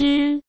之